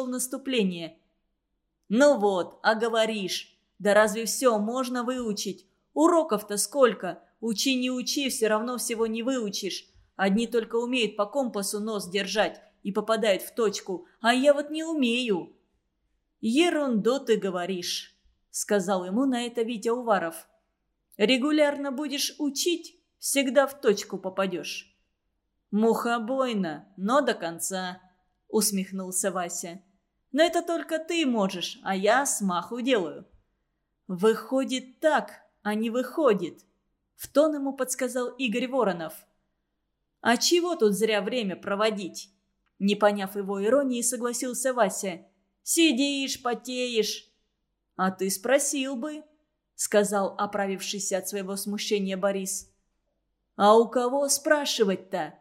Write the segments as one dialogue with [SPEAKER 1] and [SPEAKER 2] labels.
[SPEAKER 1] перешел в наступление. «Ну вот, а говоришь. Да разве все можно выучить? Уроков-то сколько? Учи не учи, все равно всего не выучишь. Одни только умеют по компасу нос держать и попадают в точку, а я вот не умею». «Ерунду ты говоришь», — сказал ему на это Витя Уваров. «Регулярно будешь учить, всегда в точку попадешь». «Мухобойно, но до конца», — усмехнулся Вася. «Но это только ты можешь, а я смаху делаю». «Выходит так, а не выходит», — в тон ему подсказал Игорь Воронов. «А чего тут зря время проводить?» Не поняв его иронии, согласился Вася. «Сидишь, потеешь». «А ты спросил бы», — сказал оправившийся от своего смущения Борис. «А у кого спрашивать-то?»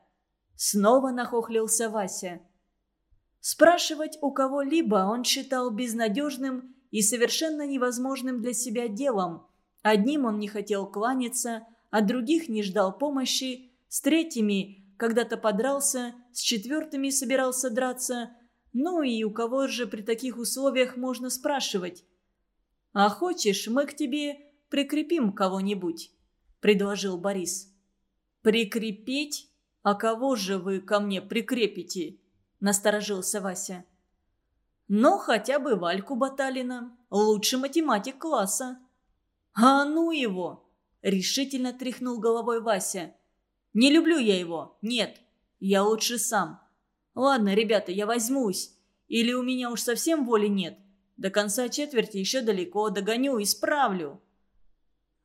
[SPEAKER 1] Снова нахохлился Вася. Спрашивать у кого-либо он считал безнадежным и совершенно невозможным для себя делом. Одним он не хотел кланяться, от других не ждал помощи, с третьими когда-то подрался, с четвертыми собирался драться. Ну и у кого же при таких условиях можно спрашивать? «А хочешь, мы к тебе прикрепим кого-нибудь?» – предложил Борис. «Прикрепить?» «А кого же вы ко мне прикрепите?» – насторожился Вася. «Ну, хотя бы Вальку Баталина, лучший математик класса». «А ну его!» – решительно тряхнул головой Вася. «Не люблю я его, нет, я лучше сам. Ладно, ребята, я возьмусь. Или у меня уж совсем воли нет. До конца четверти еще далеко, догоню, исправлю».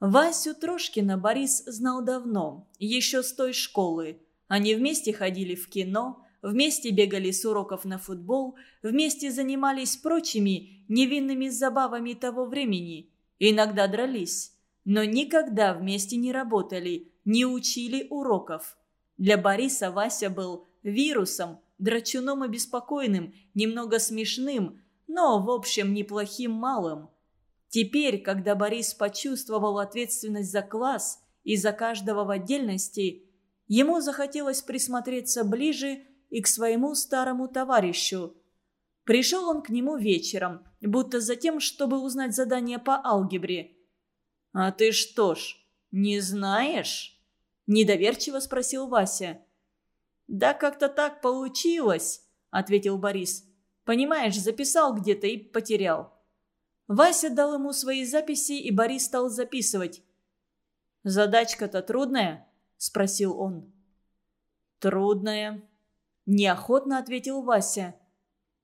[SPEAKER 1] Васю Трошкина Борис знал давно, еще с той школы, они вместе ходили в кино, вместе бегали с уроков на футбол, вместе занимались прочими невинными забавами того времени. Иногда дрались, но никогда вместе не работали, не учили уроков. Для Бориса Вася был вирусом, драчуном и беспокойным, немного смешным, но, в общем, неплохим малым. Теперь, когда Борис почувствовал ответственность за класс и за каждого в отдельности – Ему захотелось присмотреться ближе и к своему старому товарищу. Пришел он к нему вечером, будто за тем, чтобы узнать задание по алгебре. «А ты что ж, не знаешь?» – недоверчиво спросил Вася. «Да как-то так получилось», – ответил Борис. «Понимаешь, записал где-то и потерял». Вася дал ему свои записи, и Борис стал записывать. «Задачка-то трудная?» – спросил он. «Трудная», – неохотно ответил Вася.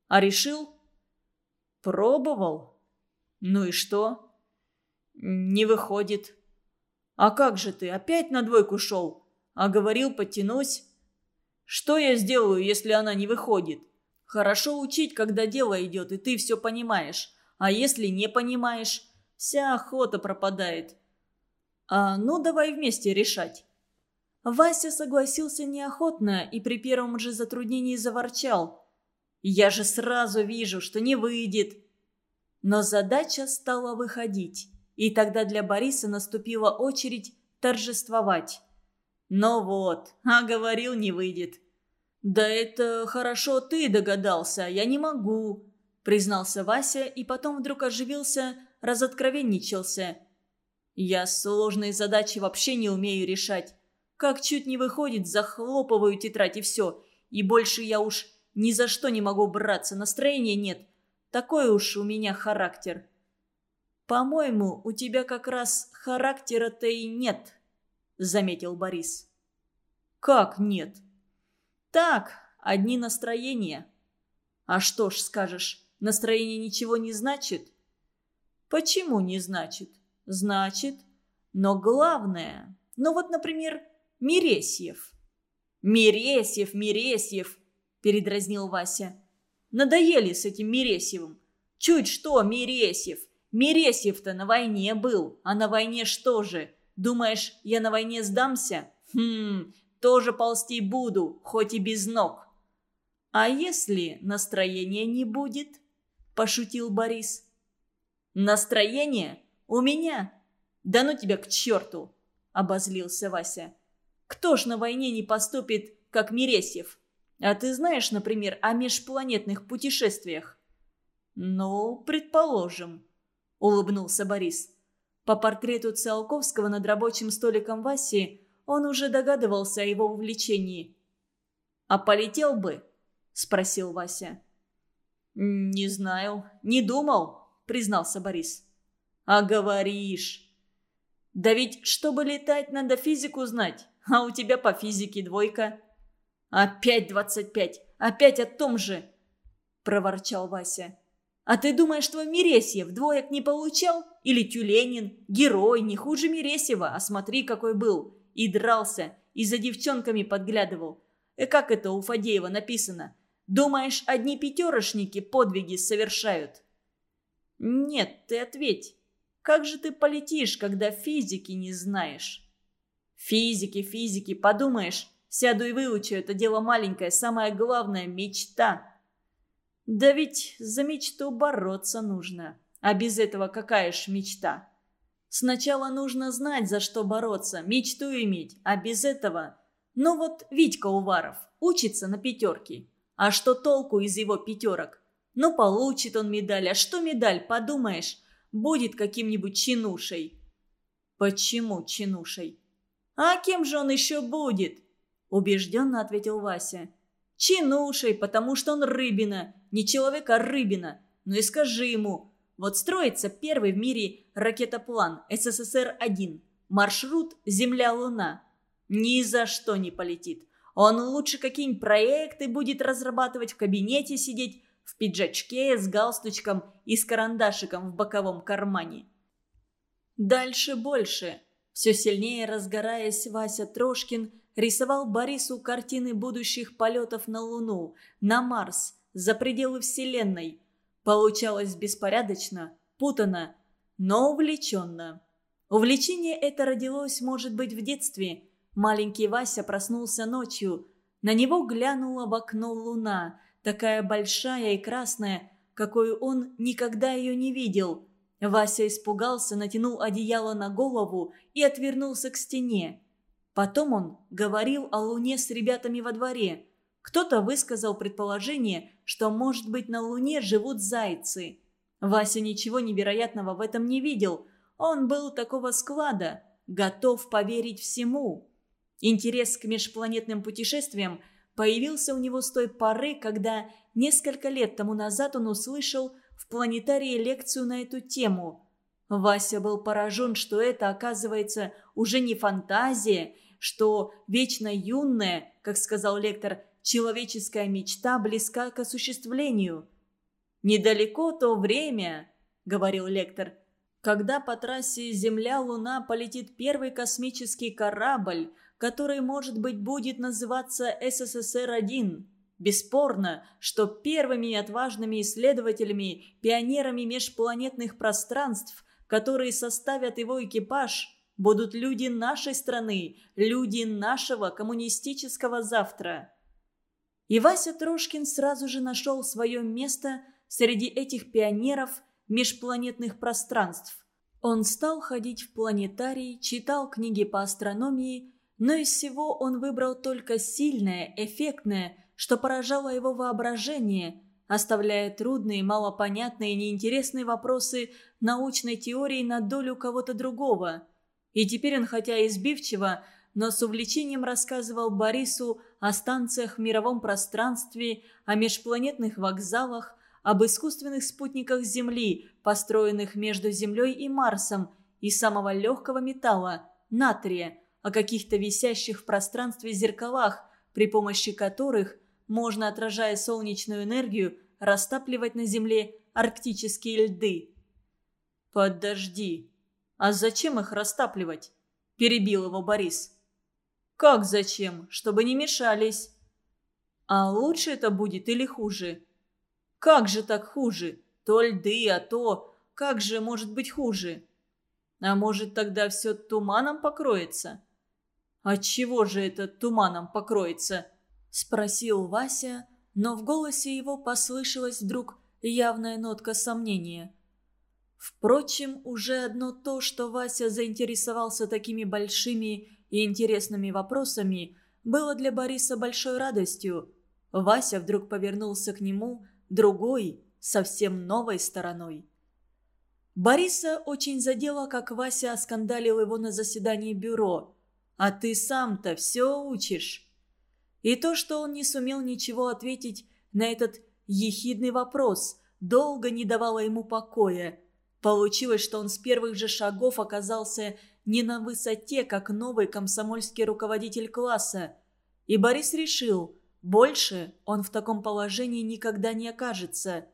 [SPEAKER 1] «А решил?» «Пробовал». «Ну и что?» «Не выходит». «А как же ты, опять на двойку шел? А говорил, подтянусь». «Что я сделаю, если она не выходит? Хорошо учить, когда дело идет, и ты все понимаешь. А если не понимаешь, вся охота пропадает». «А ну давай вместе решать». Вася согласился неохотно и при первом же затруднении заворчал. «Я же сразу вижу, что не выйдет». Но задача стала выходить, и тогда для Бориса наступила очередь торжествовать. «Ну вот, а говорил, не выйдет». «Да это хорошо ты догадался, я не могу», — признался Вася и потом вдруг оживился, разоткровенничался. «Я сложные задачи вообще не умею решать. Как чуть не выходит, захлопываю тетрадь и все. И больше я уж ни за что не могу браться, настроения нет. Такой уж у меня характер. По-моему, у тебя как раз характера-то и нет, заметил Борис. Как нет? Так, одни настроения. А что ж скажешь, настроение ничего не значит? Почему не значит? Значит. Но главное, ну вот, например, Мересьев». «Мересьев, Мересьев!» – передразнил Вася. «Надоели с этим Мересьевым. Чуть что, Мересьев. Мересьев-то на войне был, а на войне что же? Думаешь, я на войне сдамся? Хм, тоже ползти буду, хоть и без ног». «А если настроения не будет?» – пошутил Борис. «Настроение? У меня? Да ну тебя к черту!» – обозлился Вася. Кто ж на войне не поступит, как Мересьев? А ты знаешь, например, о межпланетных путешествиях?» «Ну, предположим», – улыбнулся Борис. По портрету Циолковского над рабочим столиком Васи он уже догадывался о его увлечении. «А полетел бы?» – спросил Вася. «Не знаю, не думал», – признался Борис. «А говоришь». «Да ведь, чтобы летать, надо физику знать, а у тебя по физике двойка». «Опять двадцать пять, опять о том же», – проворчал Вася. «А ты думаешь, твой Мересьев двоек не получал? Или Тюленин? Герой, не хуже Мересьева, а смотри, какой был. И дрался, и за девчонками подглядывал. И как это у Фадеева написано? Думаешь, одни пятерошники подвиги совершают?» «Нет, ты ответь. Как же ты полетишь, когда физики не знаешь?» «Физики, физики, подумаешь, сяду и выучу, это дело маленькое, самое главное – мечта». Да ведь за мечту бороться нужно. А без этого какая ж мечта? Сначала нужно знать, за что бороться, мечту иметь, а без этого... Ну вот Витька Уваров учится на пятерке. А что толку из его пятерок? Ну получит он медаль, а что медаль, подумаешь, будет каким-нибудь чинушей. Почему чинушей? А кем же он еще будет? Убежденно ответил Вася. Чинушей, потому что он рыбина. Не человек, а рыбина. Ну и скажи ему. Вот строится первый в мире ракетоплан СССР-1. Маршрут Земля-Луна. Ни за что не полетит. Он лучше какие-нибудь проекты будет разрабатывать, в кабинете сидеть, в пиджачке, с галстучком и с карандашиком в боковом кармане. Дальше больше. Все сильнее разгораясь, Вася Трошкин рисовал Борису картины будущих полетов на Луну, на Марс, за пределы Вселенной. Получалось беспорядочно, путано, но увлеченно. Увлечение это родилось, может быть, в детстве. Маленький Вася проснулся ночью. На него глянула в окно луна, такая большая и красная, какой он никогда ее не видел. Вася испугался, натянул одеяло на голову и отвернулся к стене. Потом он говорил о Луне с ребятами во дворе. Кто-то высказал предположение, что, может быть, на Луне живут зайцы. Вася ничего невероятного в этом не видел. Он был такого склада, готов поверить всему. Интерес к межпланетным путешествиям появился у него с той поры, когда несколько лет тому назад он услышал в планетарии лекцию на эту тему. Вася был поражен, что это, оказывается, уже не фантазия, что вечно юная, как сказал лектор, человеческая мечта близка к осуществлению. «Недалеко то время», — говорил лектор, «когда по трассе Земля-Луна полетит первый космический корабль, который, может быть, будет называться СССР-1». Бесспорно, что первыми отважными исследователями, пионерами межпланетных пространств, которые составят его экипаж, будут люди нашей страны, люди нашего коммунистического завтра. И Вася Трошкин сразу же нашел свое место среди этих пионеров межпланетных пространств. Он стал ходить в планетарий, читал книги по астрономии, но из всего он выбрал только сильное, эффектное, что поражало его воображение, оставляя трудные, малопонятные, неинтересные вопросы научной теории на долю кого-то другого. И теперь он, хотя избивчиво, но с увлечением рассказывал Борису о станциях в мировом пространстве, о межпланетных вокзалах, об искусственных спутниках Земли, построенных между Землей и Марсом, и самого легкого металла – натрия, о каких-то висящих в пространстве зеркалах, при помощи которых можно, отражая солнечную энергию, растапливать на Земле арктические льды. «Подожди, а зачем их растапливать?» – перебил его Борис. «Как зачем? Чтобы не мешались». «А лучше это будет или хуже?» «Как же так хуже? То льды, а то... Как же может быть хуже?» «А может, тогда все туманом покроется?» «Отчего же это туманом покроется?» – спросил Вася, но в голосе его послышалась вдруг явная нотка сомнения. Впрочем, уже одно то, что Вася заинтересовался такими большими и интересными вопросами, было для Бориса большой радостью. Вася вдруг повернулся к нему, другой, совсем новой стороной. Бориса очень задело, как Вася оскандалил его на заседании бюро. «А ты сам-то все учишь?» И то, что он не сумел ничего ответить на этот ехидный вопрос, долго не давало ему покоя. Получилось, что он с первых же шагов оказался не на высоте, как новый комсомольский руководитель класса. И Борис решил, больше он в таком положении никогда не окажется.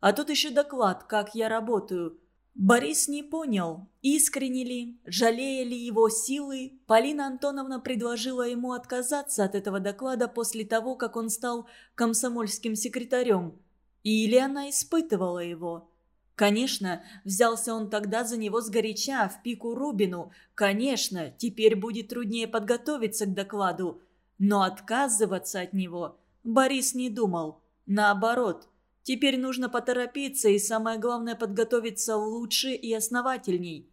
[SPEAKER 1] А тут еще доклад, как я работаю. Борис не понял, искренне ли, жалея ли его силы, Полина Антоновна предложила ему отказаться от этого доклада после того, как он стал комсомольским секретарем. Или она испытывала его. Конечно, взялся он тогда за него сгоряча, в пику Рубину. Конечно, теперь будет труднее подготовиться к докладу. Но отказываться от него Борис не думал. Наоборот, теперь нужно поторопиться и, самое главное, подготовиться лучше и основательней.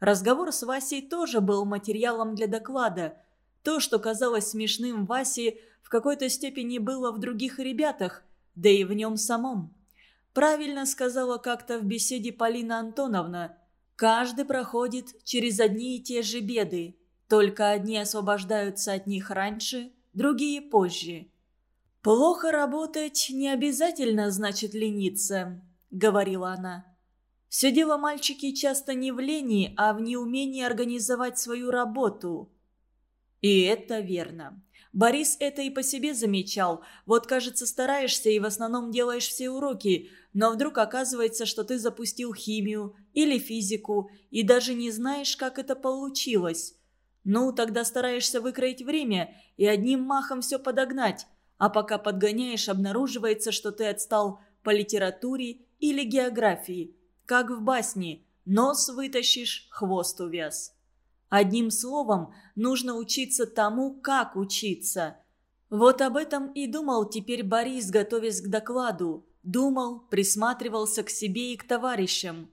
[SPEAKER 1] Разговор с Васей тоже был материалом для доклада. То, что казалось смешным Васе, в какой-то степени было в других ребятах, да и в нем самом. Правильно сказала как-то в беседе Полина Антоновна. Каждый проходит через одни и те же беды. Только одни освобождаются от них раньше, другие позже. «Плохо работать не обязательно значит лениться», — говорила она. «Все дело мальчики часто не в лени, а в неумении организовать свою работу». И это верно. Борис это и по себе замечал. Вот, кажется, стараешься и в основном делаешь все уроки, но вдруг оказывается, что ты запустил химию или физику и даже не знаешь, как это получилось. Ну, тогда стараешься выкроить время и одним махом все подогнать, а пока подгоняешь, обнаруживается, что ты отстал по литературе или географии. Как в басне «нос вытащишь, хвост увяз». Одним словом, нужно учиться тому, как учиться. Вот об этом и думал теперь Борис, готовясь к докладу. Думал, присматривался к себе и к товарищам.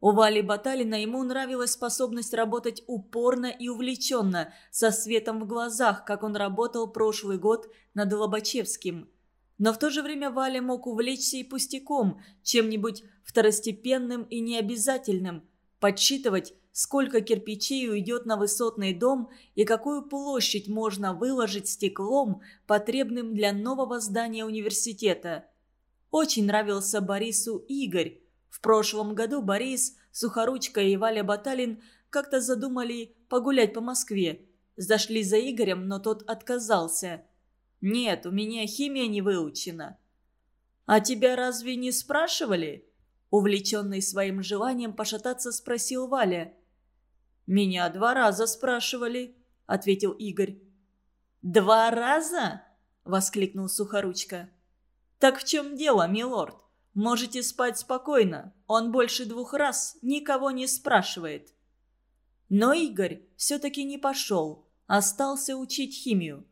[SPEAKER 1] У Вали Баталина ему нравилась способность работать упорно и увлеченно, со светом в глазах, как он работал прошлый год над Лобачевским. Но в то же время Валя мог увлечься и пустяком, чем-нибудь второстепенным и необязательным, подсчитывать, сколько кирпичей уйдет на высотный дом и какую площадь можно выложить стеклом, потребным для нового здания университета. Очень нравился Борису Игорь. В прошлом году Борис, Сухоручка и Валя Баталин как-то задумали погулять по Москве. Зашли за Игорем, но тот отказался. «Нет, у меня химия не выучена». «А тебя разве не спрашивали?» Увлеченный своим желанием пошататься, спросил Валя. «Меня два раза спрашивали», — ответил Игорь. «Два раза?» — воскликнул Сухоручка. «Так в чем дело, милорд? Можете спать спокойно. Он больше двух раз никого не спрашивает». Но Игорь все-таки не пошел, остался учить химию.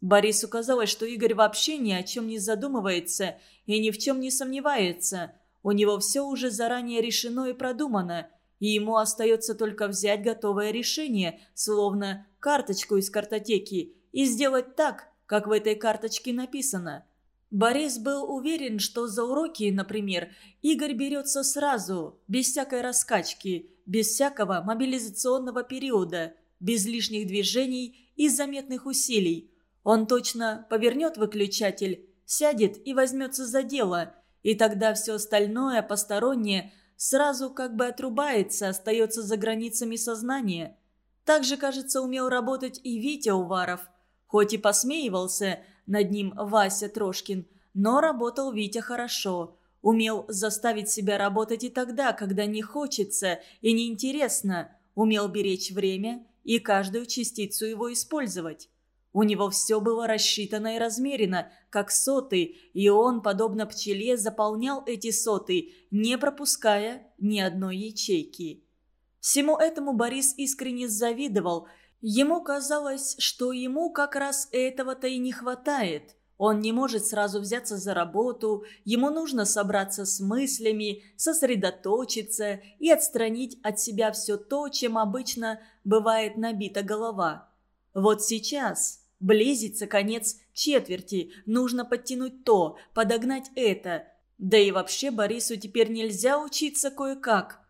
[SPEAKER 1] Борису казалось, что Игорь вообще ни о чем не задумывается и ни в чем не сомневается. У него все уже заранее решено и продумано, и ему остается только взять готовое решение, словно карточку из картотеки, и сделать так, как в этой карточке написано. Борис был уверен, что за уроки, например, Игорь берется сразу, без всякой раскачки, без всякого мобилизационного периода, без лишних движений и заметных усилий. Он точно повернет выключатель, сядет и возьмется за дело, и тогда все остальное, постороннее – сразу как бы отрубается, остается за границами сознания. Так же, кажется, умел работать и Витя Уваров. Хоть и посмеивался над ним Вася Трошкин, но работал Витя хорошо. Умел заставить себя работать и тогда, когда не хочется и неинтересно. Умел беречь время и каждую частицу его использовать. У него все было рассчитано и размерено, как соты, и он, подобно пчеле, заполнял эти соты, не пропуская ни одной ячейки. Всему этому Борис искренне завидовал. Ему казалось, что ему как раз этого-то и не хватает. Он не может сразу взяться за работу, ему нужно собраться с мыслями, сосредоточиться и отстранить от себя все то, чем обычно бывает набита голова. Вот сейчас Близится конец четверти, нужно подтянуть то, подогнать это. Да и вообще Борису теперь нельзя учиться кое-как.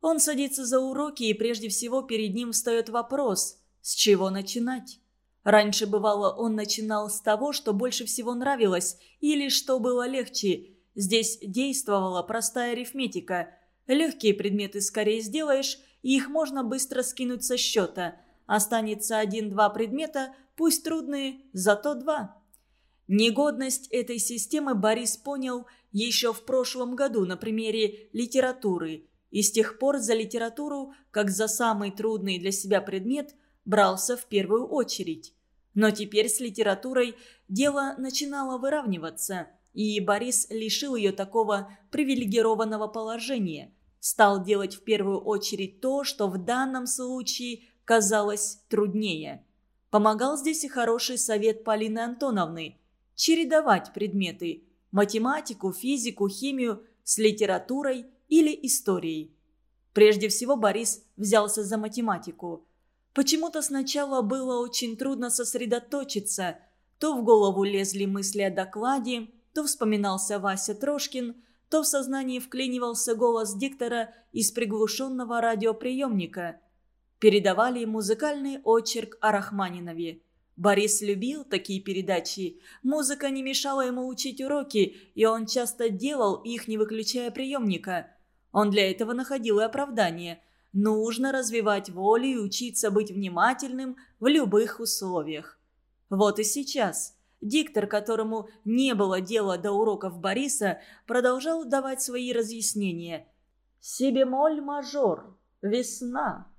[SPEAKER 1] Он садится за уроки, и прежде всего перед ним встает вопрос, с чего начинать. Раньше бывало, он начинал с того, что больше всего нравилось, или что было легче. Здесь действовала простая арифметика. Легкие предметы скорее сделаешь, и их можно быстро скинуть со счета. Останется один-два предмета, пусть трудные, зато два. Негодность этой системы Борис понял еще в прошлом году на примере литературы. И с тех пор за литературу, как за самый трудный для себя предмет, брался в первую очередь. Но теперь с литературой дело начинало выравниваться, и Борис лишил ее такого привилегированного положения. Стал делать в первую очередь то, что в данном случае казалось труднее. Помогал здесь и хороший совет Полины Антоновны – чередовать предметы – математику, физику, химию с литературой или историей. Прежде всего Борис взялся за математику – Почему-то сначала было очень трудно сосредоточиться. То в голову лезли мысли о докладе, то вспоминался Вася Трошкин, то в сознании вклинивался голос диктора из приглушенного радиоприемника. Передавали музыкальный очерк о Рахманинове. Борис любил такие передачи. Музыка не мешала ему учить уроки, и он часто делал их, не выключая приемника. Он для этого находил и оправдание – Нужно развивать волю и учиться быть внимательным в любых условиях. Вот и сейчас. Диктор, которому не было дела до уроков Бориса, продолжал давать свои разъяснения. «Си-бемоль мажор. Весна.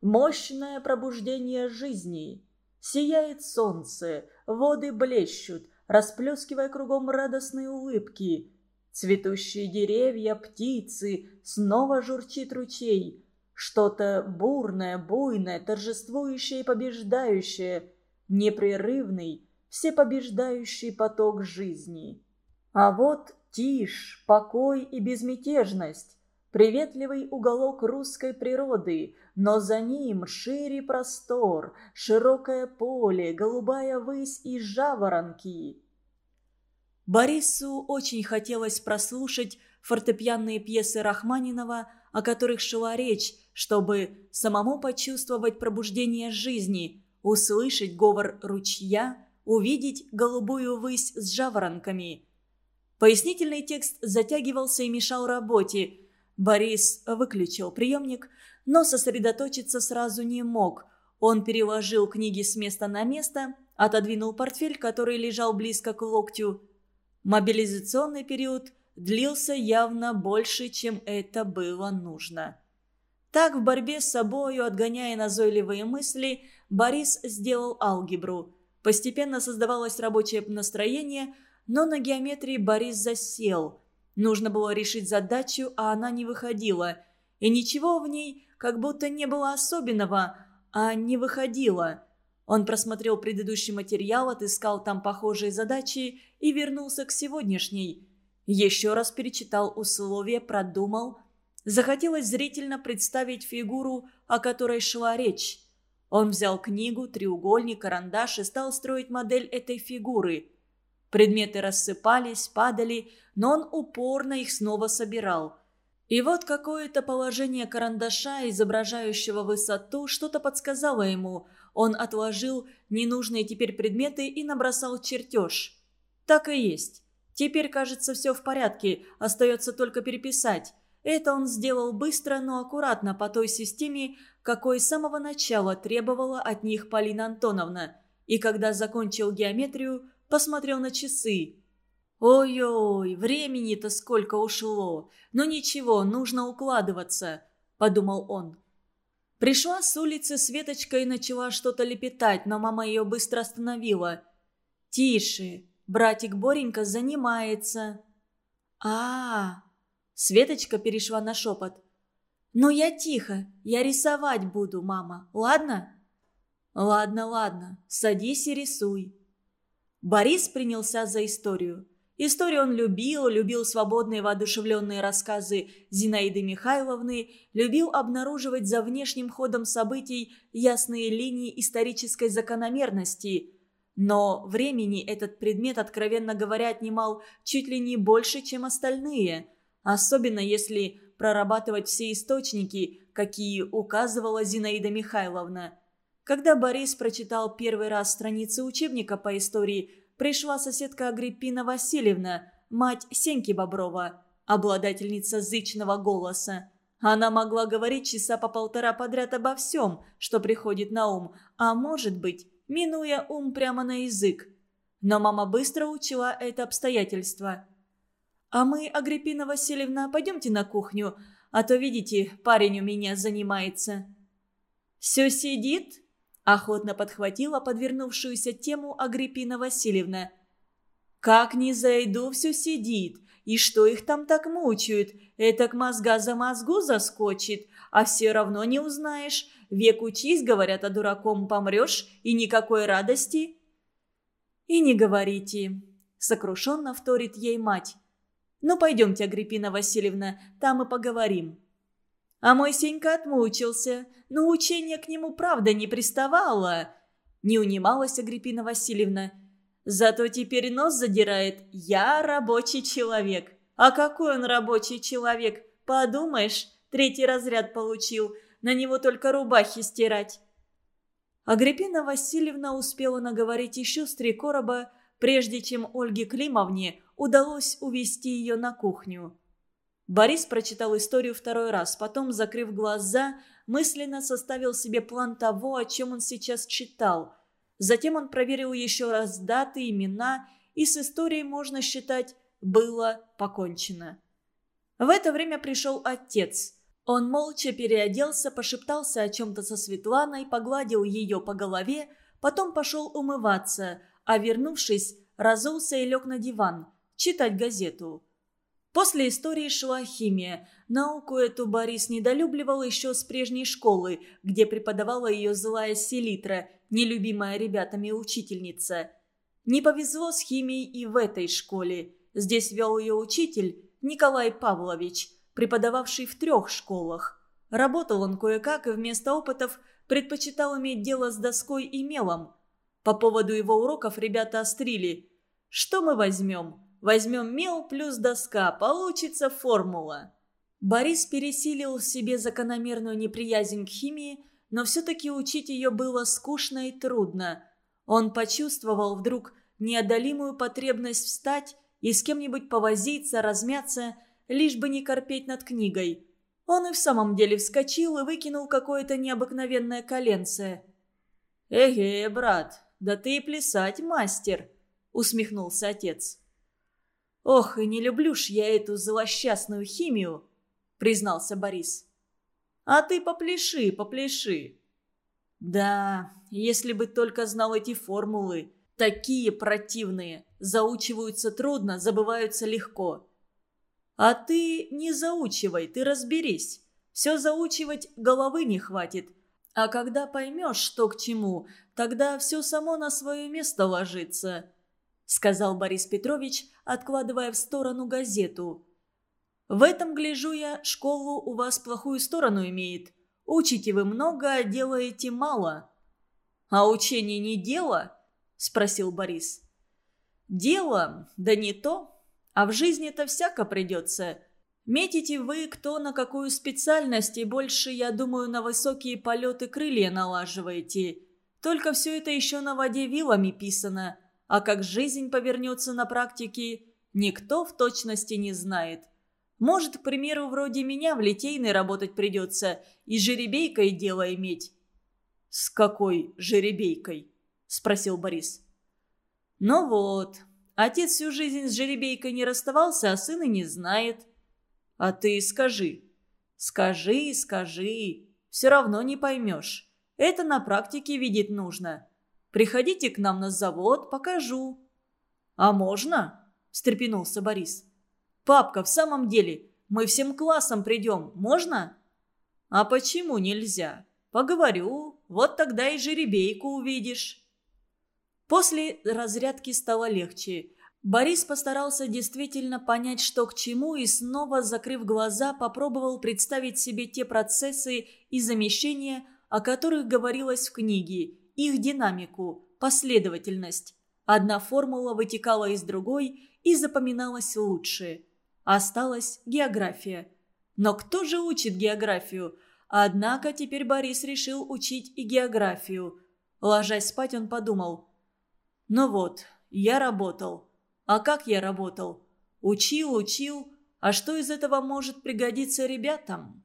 [SPEAKER 1] Мощное пробуждение жизни. Сияет солнце, воды блещут, расплескивая кругом радостные улыбки. Цветущие деревья, птицы, снова журчит ручей». Что-то бурное, буйное, торжествующее и побеждающее, непрерывный, всепобеждающий поток жизни. А вот тишь, покой и безмятежность, приветливый уголок русской природы, но за ним шире простор, широкое поле, голубая высь и жаворонки. Борису очень хотелось прослушать фортепианные пьесы Рахманинова, о которых шла речь, чтобы самому почувствовать пробуждение жизни, услышать говор ручья, увидеть голубую высь с жаворонками. Пояснительный текст затягивался и мешал работе. Борис выключил приемник, но сосредоточиться сразу не мог. Он переложил книги с места на место, отодвинул портфель, который лежал близко к локтю. Мобилизационный период длился явно больше, чем это было нужно. Так, в борьбе с собою, отгоняя назойливые мысли, Борис сделал алгебру. Постепенно создавалось рабочее настроение, но на геометрии Борис засел. Нужно было решить задачу, а она не выходила. И ничего в ней как будто не было особенного, а не выходило. Он просмотрел предыдущий материал, отыскал там похожие задачи и вернулся к сегодняшней. Еще раз перечитал условия, продумал – Захотелось зрительно представить фигуру, о которой шла речь. Он взял книгу, треугольник, карандаш и стал строить модель этой фигуры. Предметы рассыпались, падали, но он упорно их снова собирал. И вот какое-то положение карандаша, изображающего высоту, что-то подсказало ему. Он отложил ненужные теперь предметы и набросал чертеж. Так и есть. Теперь, кажется, все в порядке, остается только переписать. Это он сделал быстро, но аккуратно по той системе, какой с самого начала требовала от них Полина Антоновна. И когда закончил геометрию, посмотрел на часы. «Ой-ой, времени-то сколько ушло! Но ничего, нужно укладываться», – подумал он. Пришла с улицы Светочка и начала что-то лепетать, но мама ее быстро остановила. «Тише, братик Боренька занимается». «А-а-а!» Светочка перешла на шепот. «Ну я тихо, я рисовать буду, мама, ладно?» «Ладно, ладно, садись и рисуй». Борис принялся за историю. Историю он любил, любил свободные воодушевленные рассказы Зинаиды Михайловны, любил обнаруживать за внешним ходом событий ясные линии исторической закономерности. Но времени этот предмет, откровенно говоря, отнимал чуть ли не больше, чем остальные. Особенно если прорабатывать все источники, какие указывала Зинаида Михайловна. Когда Борис прочитал первый раз страницы учебника по истории, пришла соседка Агриппина Васильевна, мать Сеньки Боброва, обладательница зычного голоса. Она могла говорить часа по полтора подряд обо всем, что приходит на ум, а может быть, минуя ум прямо на язык. Но мама быстро учила это обстоятельство. «А мы, Агриппина Васильевна, пойдемте на кухню, а то, видите, парень у меня занимается». «Все сидит?» – охотно подхватила подвернувшуюся тему Агриппина Васильевна. «Как не зайду, все сидит. И что их там так мучают? Это к мозга за мозгу заскочит, а все равно не узнаешь. Век учись, говорят, а дураком помрешь, и никакой радости. И не говорите. Сокрушенно вторит ей мать. Ну, пойдемте, Агриппина Васильевна, там и поговорим. А мой Сенька отмучился, но учение к нему правда не приставало. Не унималась Агриппина Васильевна. Зато теперь нос задирает «Я рабочий человек». А какой он рабочий человек? Подумаешь, третий разряд получил – на него только рубахи стирать». Агриппина Васильевна успела наговорить еще с три короба, прежде чем Ольге Климовне удалось увести ее на кухню. Борис прочитал историю второй раз, потом, закрыв глаза, мысленно составил себе план того, о чем он сейчас читал. Затем он проверил еще раз даты, имена, и с историей, можно считать, было покончено. В это время пришел отец – он молча переоделся, пошептался о чем-то со Светланой, погладил ее по голове, потом пошел умываться, а вернувшись, разулся и лег на диван, читать газету. После истории шла химия. Науку эту Борис недолюбливал еще с прежней школы, где преподавала ее злая селитра, нелюбимая ребятами учительница. Не повезло с химией и в этой школе. Здесь вел ее учитель Николай Павлович – преподававший в трех школах. Работал он кое-как и вместо опытов предпочитал иметь дело с доской и мелом. По поводу его уроков ребята острили. «Что мы возьмем? Возьмем мел плюс доска, получится формула». Борис пересилил в себе закономерную неприязнь к химии, но все-таки учить ее было скучно и трудно. Он почувствовал вдруг неодолимую потребность встать и с кем-нибудь повозиться, размяться – лишь бы не корпеть над книгой. Он и в самом деле вскочил и выкинул какое-то необыкновенное коленце. «Эге, брат, да ты и плясать мастер!» — усмехнулся отец. «Ох, и не люблю ж я эту злосчастную химию!» — признался Борис. «А ты попляши, попляши!» «Да, если бы только знал эти формулы, такие противные, заучиваются трудно, забываются легко. А ты не заучивай, ты разберись. Все заучивать головы не хватит. А когда поймешь, что к чему, тогда все само на свое место ложится», — сказал Борис Петрович, откладывая в сторону газету. «В этом, гляжу я, школу у вас плохую сторону имеет. Учите вы много, делаете мало». «А учение не дело?» — спросил Борис. «Дело, да не то. А в жизни-то всяко придется. Метите вы кто на какую специальность, и больше, я думаю, на высокие полеты крылья налаживаете. Только все это еще на воде вилами писано. А как жизнь повернется на практике, никто в точности не знает. Может, к примеру, вроде меня в Литейной работать придется и жеребейкой дело иметь. «С какой жеребейкой?» – спросил Борис. «Ну вот, Отец всю жизнь с жеребейкой не расставался, а сын и не знает. А ты скажи. Скажи, скажи. Все равно не поймешь. Это на практике видеть нужно. Приходите к нам на завод, покажу». «А можно?» – встрепенулся Борис. «Папка, в самом деле, мы всем классом придем, можно?» «А почему нельзя? Поговорю, вот тогда и жеребейку увидишь». После разрядки стало легче. Борис постарался действительно понять, что к чему, и снова, закрыв глаза, попробовал представить себе те процессы и замещения, о которых говорилось в книге, их динамику, последовательность. Одна формула вытекала из другой и запоминалась лучше. Осталась география. Но кто же учит географию? Однако теперь Борис решил учить и географию. Ложась спать, он подумал. «Ну вот, я работал. А как я работал? Учил, учил. А что из этого может пригодиться ребятам?»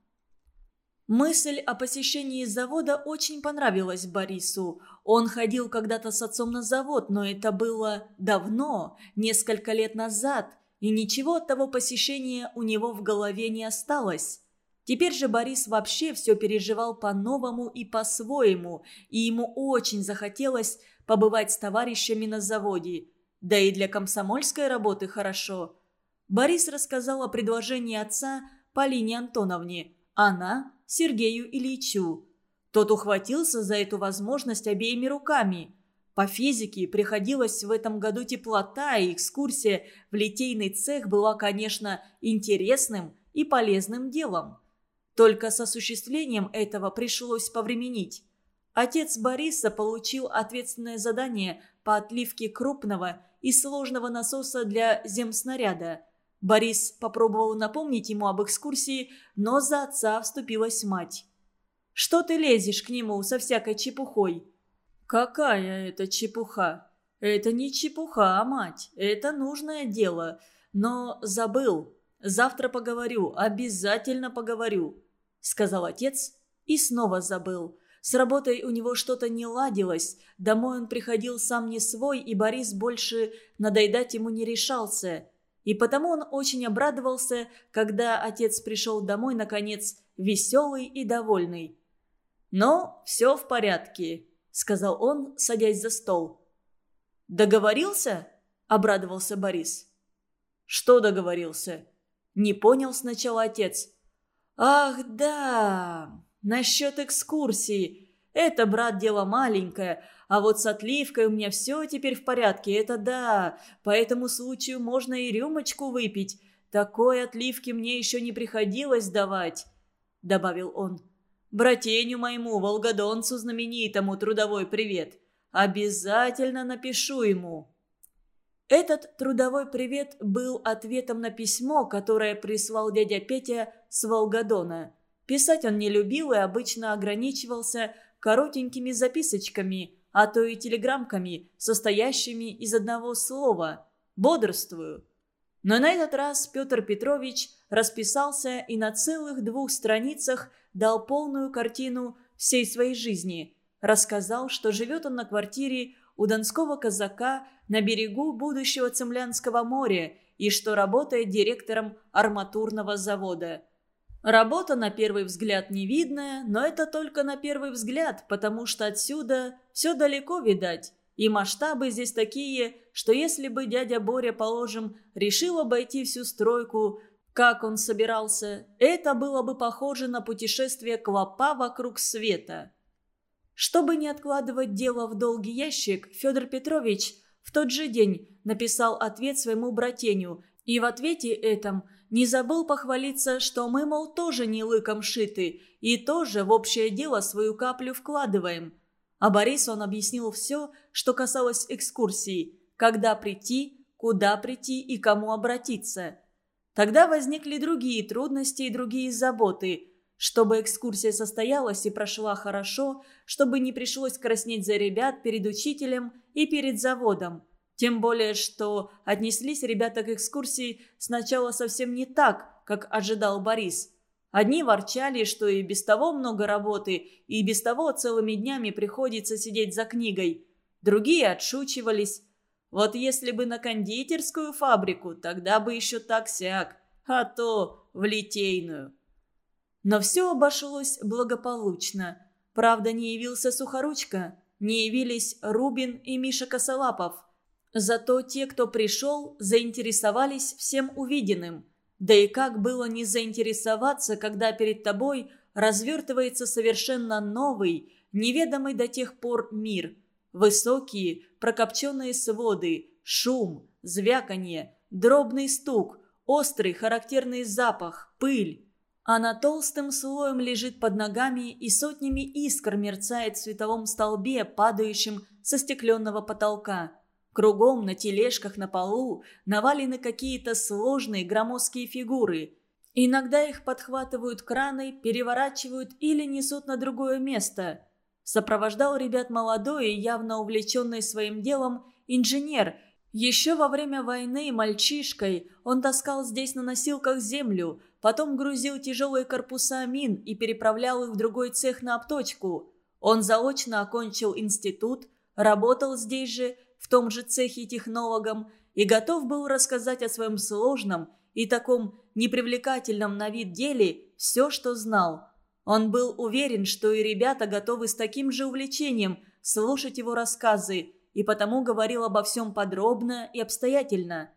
[SPEAKER 1] Мысль о посещении завода очень понравилась Борису. Он ходил когда-то с отцом на завод, но это было давно, несколько лет назад, и ничего от того посещения у него в голове не осталось. Теперь же Борис вообще все переживал по-новому и по-своему, и ему очень захотелось побывать с товарищами на заводе. Да и для комсомольской работы хорошо. Борис рассказал о предложении отца Полине Антоновне. Она Сергею Ильичу. Тот ухватился за эту возможность обеими руками. По физике приходилось в этом году теплота, и экскурсия в литейный цех была, конечно, интересным и полезным делом. Только с осуществлением этого пришлось повременить. Отец Бориса получил ответственное задание по отливке крупного и сложного насоса для земснаряда – Борис попробовал напомнить ему об экскурсии, но за отца вступилась мать. «Что ты лезешь к нему со всякой чепухой?» «Какая это чепуха? Это не чепуха, а мать. Это нужное дело. Но забыл. Завтра поговорю, обязательно поговорю», — сказал отец и снова забыл. С работой у него что-то не ладилось, домой он приходил сам не свой, и Борис больше надоедать ему не решался. И потому он очень обрадовался, когда отец пришел домой, наконец, веселый и довольный. «Но все в порядке», — сказал он, садясь за стол. «Договорился?» — обрадовался Борис. «Что договорился?» — не понял сначала отец. «Ах, да, насчет экскурсии. Это, брат, дело маленькое, а вот с отливкой у меня все теперь в порядке, это да. По этому случаю можно и рюмочку выпить. Такой отливки мне еще не приходилось давать», — добавил он. «Братеню моему, волгодонцу знаменитому, трудовой привет. Обязательно напишу ему». Этот трудовой привет был ответом на письмо, которое прислал дядя Петя с Волгодона. Писать он не любил и обычно ограничивался коротенькими записочками, а то и телеграммками, состоящими из одного слова «бодрствую». Но на этот раз Петр Петрович расписался и на целых двух страницах дал полную картину всей своей жизни. Рассказал, что живет он на квартире у донского казака на берегу будущего Цемлянского моря и что работает директором арматурного завода. Работа на первый взгляд невидная, но это только на первый взгляд, потому что отсюда все далеко видать. И масштабы здесь такие, что если бы дядя Боря, положим, решил обойти всю стройку, как он собирался, это было бы похоже на путешествие клопа вокруг света. Чтобы не откладывать дело в долгий ящик, Федор Петрович в тот же день написал ответ своему братеню, и в ответе этом – не забыл похвалиться, что мы, мол, тоже не лыком шиты и тоже в общее дело свою каплю вкладываем. А Борису он объяснил все, что касалось экскурсии, когда прийти, куда прийти и кому обратиться. Тогда возникли другие трудности и другие заботы. Чтобы экскурсия состоялась и прошла хорошо, чтобы не пришлось краснеть за ребят перед учителем и перед заводом. Тем более, что отнеслись ребята к экскурсии сначала совсем не так, как ожидал Борис. Одни ворчали, что и без того много работы, и без того целыми днями приходится сидеть за книгой. Другие отшучивались. Вот если бы на кондитерскую фабрику, тогда бы еще так-сяк, а то в литейную. Но все обошлось благополучно. Правда, не явился Сухоручка, не явились Рубин и Миша Косолапов. Зато те, кто пришел, заинтересовались всем увиденным. Да и как было не заинтересоваться, когда перед тобой развертывается совершенно новый, неведомый до тех пор мир. Высокие, прокопченные своды, шум, звяканье, дробный стук, острый характерный запах, пыль. Она толстым слоем лежит под ногами и сотнями искр мерцает в световом столбе, падающем со стекленного потолка. Кругом на тележках на полу навалены какие-то сложные громоздкие фигуры. Иногда их подхватывают краны, переворачивают или несут на другое место. Сопровождал ребят молодой и явно увлеченный своим делом инженер. Еще во время войны мальчишкой он таскал здесь на носилках землю, потом грузил тяжелые корпуса мин и переправлял их в другой цех на обточку. Он заочно окончил институт, работал здесь же, в том же цехе технологом, и готов был рассказать о своем сложном и таком непривлекательном на вид деле все, что знал. Он был уверен, что и ребята готовы с таким же увлечением слушать его рассказы, и потому говорил обо всем подробно и обстоятельно.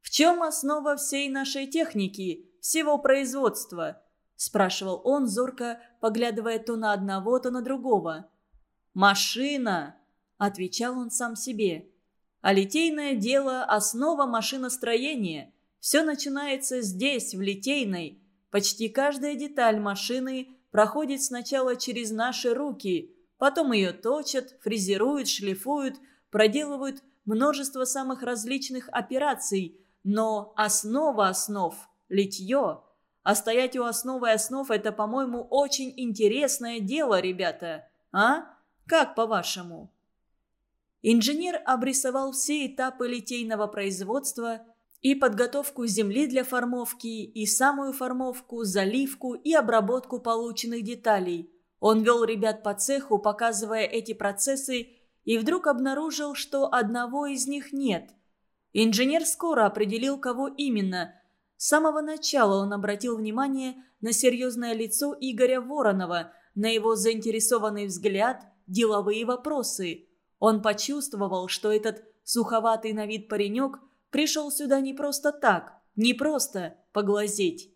[SPEAKER 1] «В чем основа всей нашей техники, всего производства?» – спрашивал он, зорко поглядывая то на одного, то на другого. «Машина!» – отвечал он сам себе. «А литейное дело – основа машиностроения. Все начинается здесь, в литейной. Почти каждая деталь машины проходит сначала через наши руки, потом ее точат, фрезеруют, шлифуют, проделывают множество самых различных операций, но основа основ – литье. А стоять у основы основ – это, по-моему, очень интересное дело, ребята. А? Как по-вашему? Инженер обрисовал все этапы литейного производства – и подготовку земли для формовки, и самую формовку, заливку и обработку полученных деталей. Он вел ребят по цеху, показывая эти процессы, и вдруг обнаружил, что одного из них нет. Инженер скоро определил, кого именно. С самого начала он обратил внимание на серьезное лицо Игоря Воронова, на его заинтересованный взгляд, деловые вопросы. Он почувствовал, что этот суховатый на вид паренек – пришел сюда не просто так, не просто поглазеть.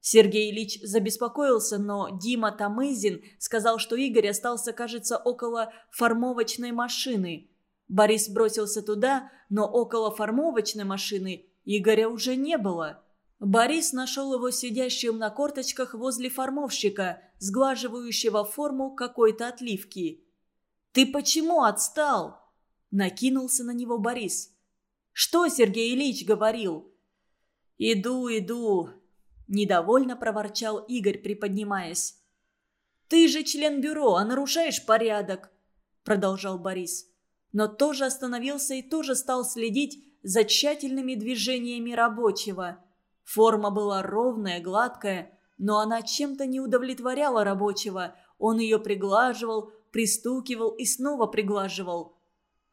[SPEAKER 1] Сергей Ильич забеспокоился, но Дима Тамызин сказал, что Игорь остался, кажется, около формовочной машины. Борис бросился туда, но около формовочной машины Игоря уже не было. Борис нашел его сидящим на корточках возле формовщика, сглаживающего форму какой-то отливки. «Ты почему отстал?» Накинулся на него Борис. Что Сергей Ильич говорил?» «Иду, иду», – недовольно проворчал Игорь, приподнимаясь. «Ты же член бюро, а нарушаешь порядок», – продолжал Борис. Но тоже остановился и тоже стал следить за тщательными движениями рабочего. Форма была ровная, гладкая, но она чем-то не удовлетворяла рабочего. Он ее приглаживал, пристукивал и снова приглаживал.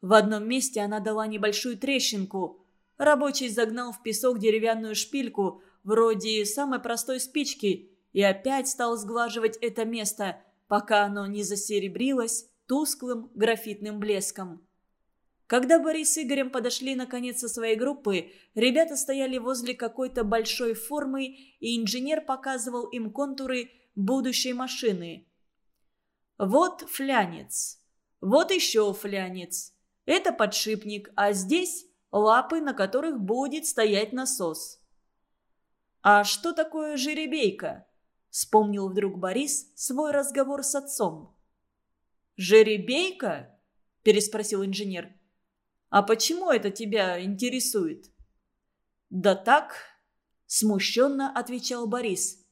[SPEAKER 1] В одном месте она дала небольшую трещинку. Рабочий загнал в песок деревянную шпильку, вроде самой простой спички, и опять стал сглаживать это место, пока оно не засеребрилось тусклым графитным блеском. Когда Борис с Игорем подошли наконец со своей группы, ребята стояли возле какой-то большой формы, и инженер показывал им контуры будущей машины. Вот флянец. Вот еще флянец. Это подшипник, а здесь лапы, на которых будет стоять насос. «А что такое жеребейка?» – вспомнил вдруг Борис свой разговор с отцом. «Жеребейка?» – переспросил инженер. «А почему это тебя интересует?» «Да так», – смущенно отвечал Борис.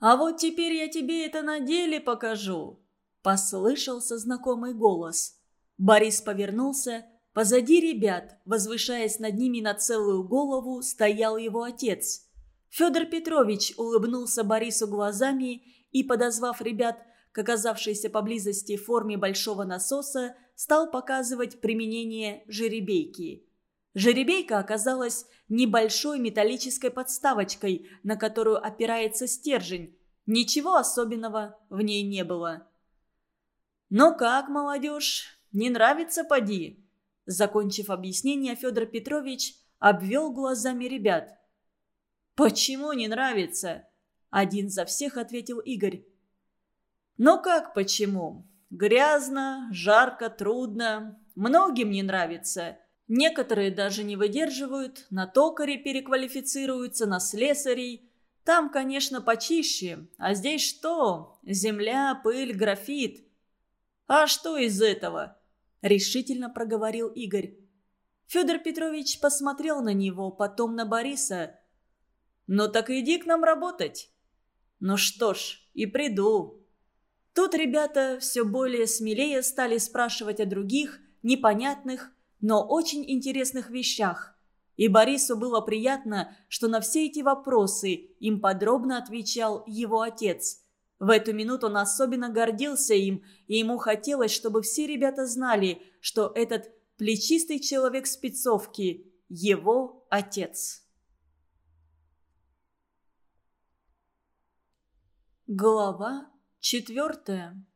[SPEAKER 1] «А вот теперь я тебе это на деле покажу», – послышался знакомый голос. Борис повернулся. Позади ребят, возвышаясь над ними на целую голову, стоял его отец. Федор Петрович улыбнулся Борису глазами и, подозвав ребят к оказавшейся поблизости форме большого насоса, стал показывать применение жеребейки. Жеребейка оказалась небольшой металлической подставочкой, на которую опирается стержень. Ничего особенного в ней не было. «Ну как, молодежь, не нравится, поди?» Закончив объяснение, Федор Петрович обвел глазами ребят. «Почему не нравится?» Один за всех ответил Игорь. «Ну как почему? Грязно, жарко, трудно. Многим не нравится. Некоторые даже не выдерживают, на токаре переквалифицируются, на слесарей. Там, конечно, почище. А здесь что? Земля, пыль, графит. А что из этого? – решительно проговорил Игорь. Федор Петрович посмотрел на него, потом на Бориса. «Ну так иди к нам работать». «Ну что ж, и приду». Тут ребята все более смелее стали спрашивать о других, непонятных, но очень интересных вещах. И Борису было приятно, что на все эти вопросы им подробно отвечал его отец. В эту минуту он особенно гордился им, и ему хотелось, чтобы все ребята знали, что этот плечистый человек спецовки – его отец. Глава четвертая.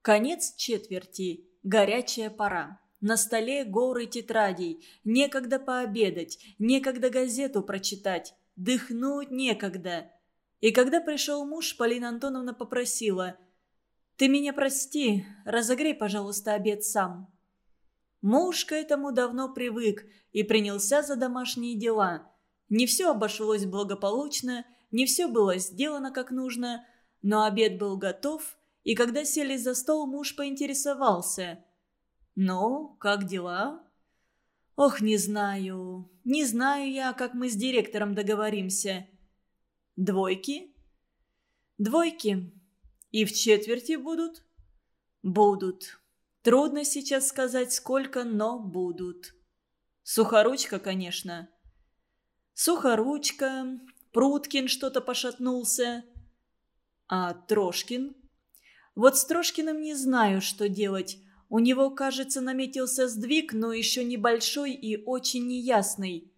[SPEAKER 1] Конец четверти. Горячая пора. На столе горы тетрадей. Некогда пообедать, некогда газету прочитать. Дыхнуть некогда. И когда пришел муж, Полина Антоновна попросила. «Ты меня прости, разогрей, пожалуйста, обед сам». Муж к этому давно привык и принялся за домашние дела. Не все обошлось благополучно, не все было сделано как нужно, но обед был готов, и когда сели за стол, муж поинтересовался. «Ну, как дела?» «Ох, не знаю. Не знаю я, как мы с директором договоримся». «Двойки?» «Двойки. И в четверти будут?» «Будут. Трудно сейчас сказать, сколько, но будут. Сухоручка, конечно. Сухоручка, Пруткин что-то пошатнулся. А Трошкин? Вот с Трошкиным не знаю, что делать. У него, кажется, наметился сдвиг, но еще небольшой и очень неясный.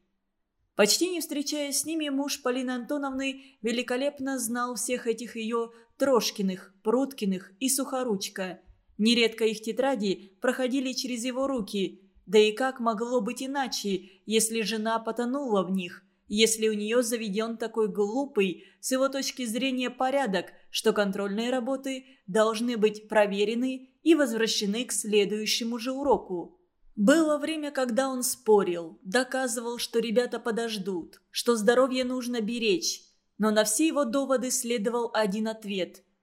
[SPEAKER 1] Почти не встречаясь с ними, муж Полины Антоновны великолепно знал всех этих ее Трошкиных, Пруткиных и Сухоручка – Нередко их тетради проходили через его руки. Да и как могло быть иначе, если жена потонула в них, если у нее заведен такой глупый, с его точки зрения, порядок, что контрольные работы должны быть проверены и возвращены к следующему же уроку. Было время, когда он спорил, доказывал, что ребята подождут, что здоровье нужно беречь, но на все его доводы следовал один ответ –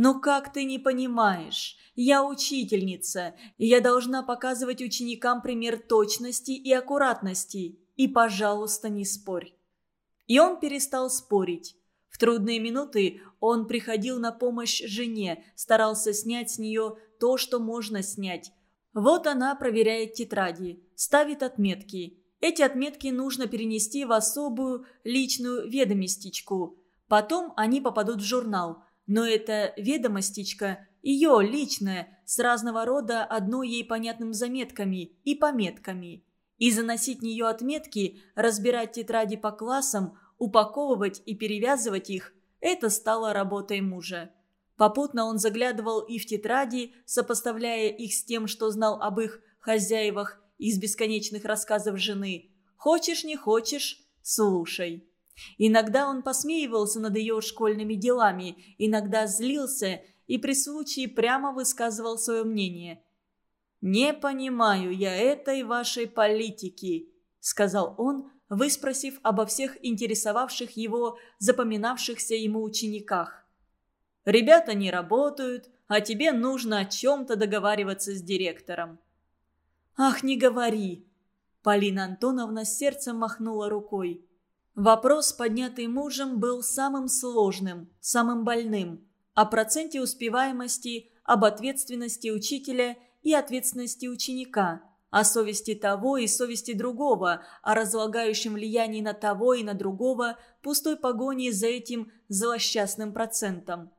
[SPEAKER 1] «Ну как ты не понимаешь? Я учительница, и я должна показывать ученикам пример точности и аккуратности. И, пожалуйста, не спорь». И он перестал спорить. В трудные минуты он приходил на помощь жене, старался снять с нее то, что можно снять. Вот она проверяет тетради, ставит отметки. Эти отметки нужно перенести в особую личную ведомостичку. Потом они попадут в журнал – но эта ведомостичка, ее личная, с разного рода одно ей понятным заметками и пометками. И заносить в нее отметки, разбирать тетради по классам, упаковывать и перевязывать их – это стало работой мужа. Попутно он заглядывал и в тетради, сопоставляя их с тем, что знал об их хозяевах из бесконечных рассказов жены. «Хочешь, не хочешь – слушай». Иногда он посмеивался над ее школьными делами, иногда злился и при случае прямо высказывал свое мнение. «Не понимаю я этой вашей политики», — сказал он, выспросив обо всех интересовавших его, запоминавшихся ему учениках. «Ребята не работают, а тебе нужно о чем-то договариваться с директором». «Ах, не говори!» Полина Антоновна сердцем махнула рукой. Вопрос, поднятый мужем, был самым сложным, самым больным. О проценте успеваемости, об ответственности учителя и ответственности ученика, о совести того и совести другого, о разлагающем влиянии на того и на другого, пустой погони за этим злосчастным процентом.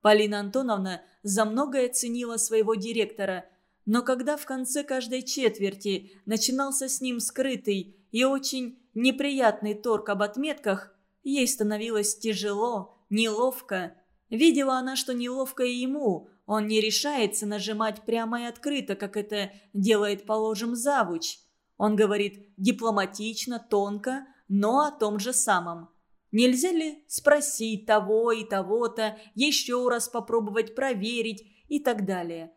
[SPEAKER 1] Полина Антоновна за многое ценила своего директора, но когда в конце каждой четверти начинался с ним скрытый и очень неприятный торг об отметках, ей становилось тяжело, неловко. Видела она, что неловко и ему, он не решается нажимать прямо и открыто, как это делает, положим, завуч. Он говорит дипломатично, тонко, но о том же самом. Нельзя ли спросить того и того-то, еще раз попробовать проверить и так далее.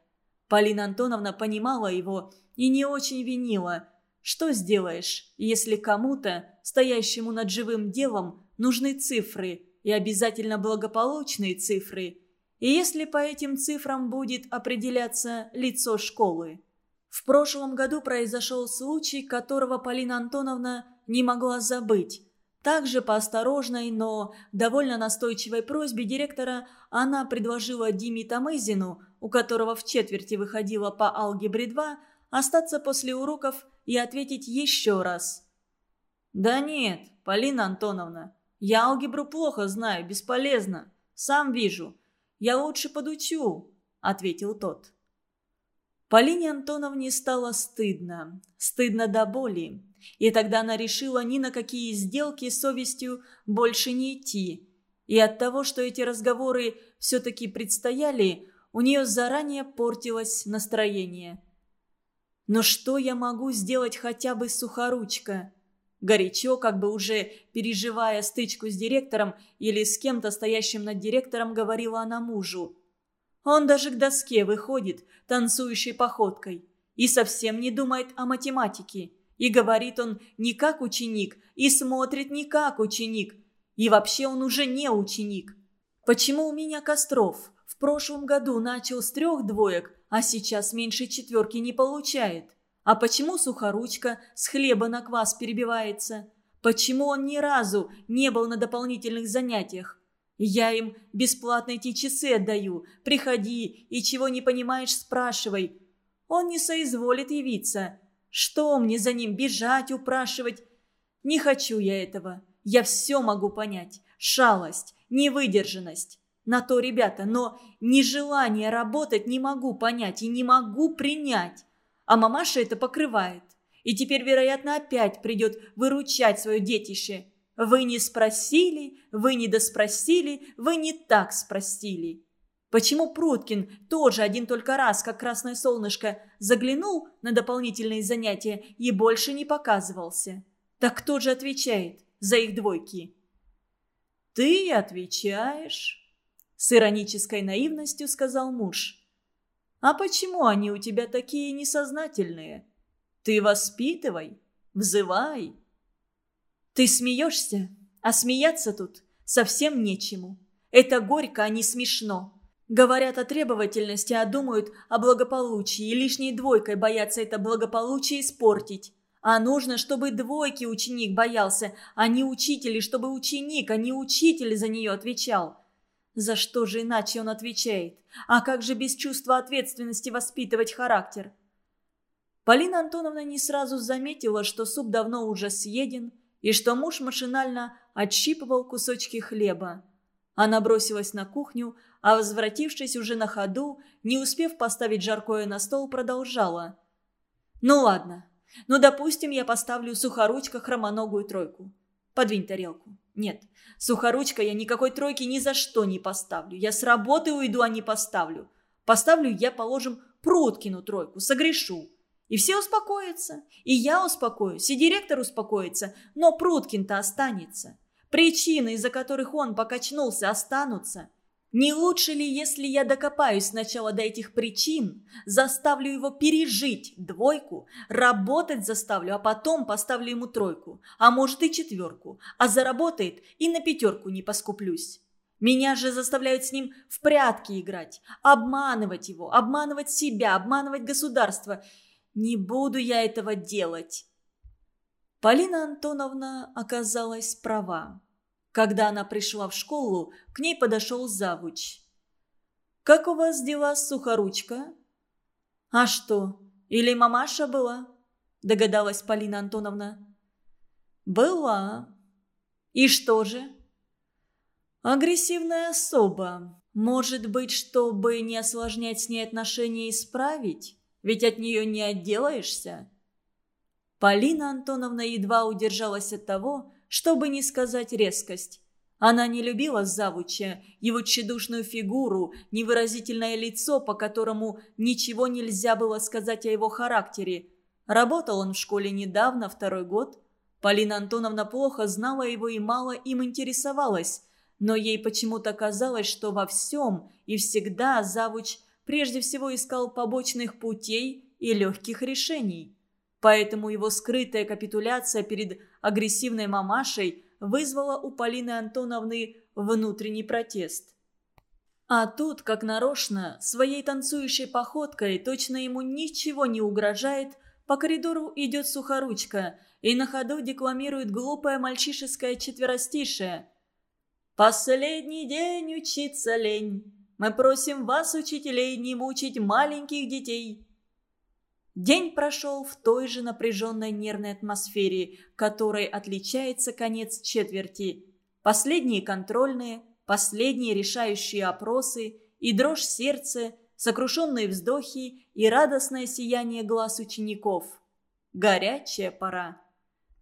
[SPEAKER 1] Полина Антоновна понимала его и не очень винила – что сделаешь, если кому-то, стоящему над живым делом, нужны цифры, и обязательно благополучные цифры? И если по этим цифрам будет определяться лицо школы. В прошлом году произошел случай, которого Полина Антоновна не могла забыть. Также по осторожной, но довольно настойчивой просьбе директора она предложила Диме Тамызину, у которого в четверти выходила по алгебре 2, остаться после уроков и ответить еще раз. «Да нет, Полина Антоновна, я алгебру плохо знаю, бесполезно. Сам вижу. Я лучше подучу», — ответил тот. Полине Антоновне стало стыдно. Стыдно до боли. И тогда она решила ни на какие сделки с совестью больше не идти. И от того, что эти разговоры все-таки предстояли, у нее заранее портилось настроение. «Но что я могу сделать хотя бы сухоручка?» Горячо, как бы уже переживая стычку с директором или с кем-то стоящим над директором, говорила она мужу. Он даже к доске выходит, танцующей походкой, и совсем не думает о математике. И говорит он не как ученик, и смотрит не как ученик. И вообще он уже не ученик. Почему у меня Костров в прошлом году начал с трех двоек, а сейчас меньше четверки не получает? А почему Сухоручка с хлеба на квас перебивается? Почему он ни разу не был на дополнительных занятиях? Я им бесплатно эти часы отдаю. Приходи и чего не понимаешь, спрашивай. Он не соизволит явиться. Что мне за ним бежать, упрашивать? Не хочу я этого. Я все могу понять. Шалость, невыдержанность. На то, ребята, но нежелание работать не могу понять и не могу принять. А мамаша это покрывает. И теперь, вероятно, опять придет выручать свое детище. Вы не спросили, вы не доспросили, вы не так спросили. Почему Пруткин тоже один только раз, как красное солнышко, заглянул на дополнительные занятия и больше не показывался? Так кто же отвечает за их двойки? «Ты отвечаешь», — с иронической наивностью сказал муж. «А почему они у тебя такие несознательные? Ты воспитывай, взывай». «Ты смеешься? А смеяться тут совсем нечему. Это горько, а не смешно». Говорят о требовательности, а думают о благополучии, и лишней двойкой боятся это благополучие испортить. А нужно, чтобы двойки ученик боялся, а не учитель, и чтобы ученик, а не учитель за нее отвечал. За что же иначе он отвечает? А как же без чувства ответственности воспитывать характер? Полина Антоновна не сразу заметила, что суп давно уже съеден, и что муж машинально отщипывал кусочки хлеба. Она бросилась на кухню, а возвратившись уже на ходу, не успев поставить жаркое на стол, продолжала. «Ну ладно. Ну, допустим, я поставлю сухоручка хромоногую тройку. Подвинь тарелку. Нет, сухоручка я никакой тройки ни за что не поставлю. Я с работы уйду, а не поставлю. Поставлю я, положим, Пруткину тройку, согрешу. И все успокоятся. И я успокоюсь, и директор успокоится. Но Пруткин-то останется. Причины, из-за которых он покачнулся, останутся. Не лучше ли, если я докопаюсь сначала до этих причин, заставлю его пережить двойку, работать заставлю, а потом поставлю ему тройку, а может и четверку, а заработает и на пятерку не поскуплюсь. Меня же заставляют с ним в прятки играть, обманывать его, обманывать себя, обманывать государство. Не буду я этого делать. Полина Антоновна оказалась права. Когда она пришла в школу, к ней подошел завуч. «Как у вас дела, сухоручка?» «А что, или мамаша была?» – догадалась Полина Антоновна. «Была. И что же?» «Агрессивная особа. Может быть, чтобы не осложнять с ней отношения, исправить? Ведь от нее не отделаешься?» Полина Антоновна едва удержалась от того, чтобы не сказать резкость. Она не любила завуча, его тщедушную фигуру, невыразительное лицо, по которому ничего нельзя было сказать о его характере. Работал он в школе недавно, второй год. Полина Антоновна плохо знала его и мало им интересовалась, но ей почему-то казалось, что во всем и всегда завуч прежде всего искал побочных путей и легких решений. Поэтому его скрытая капитуляция перед агрессивной мамашей вызвала у Полины Антоновны внутренний протест. А тут, как нарочно, своей танцующей походкой, точно ему ничего не угрожает, по коридору идет сухоручка и на ходу декламирует глупое мальчишеское четверостишее. «Последний день учиться лень. Мы просим вас, учителей, не мучить маленьких детей». День прошел в той же напряженной нервной атмосфере, которой отличается конец четверти. Последние контрольные, последние решающие опросы и дрожь сердца, сокрушенные вздохи и радостное сияние глаз учеников. Горячая пора.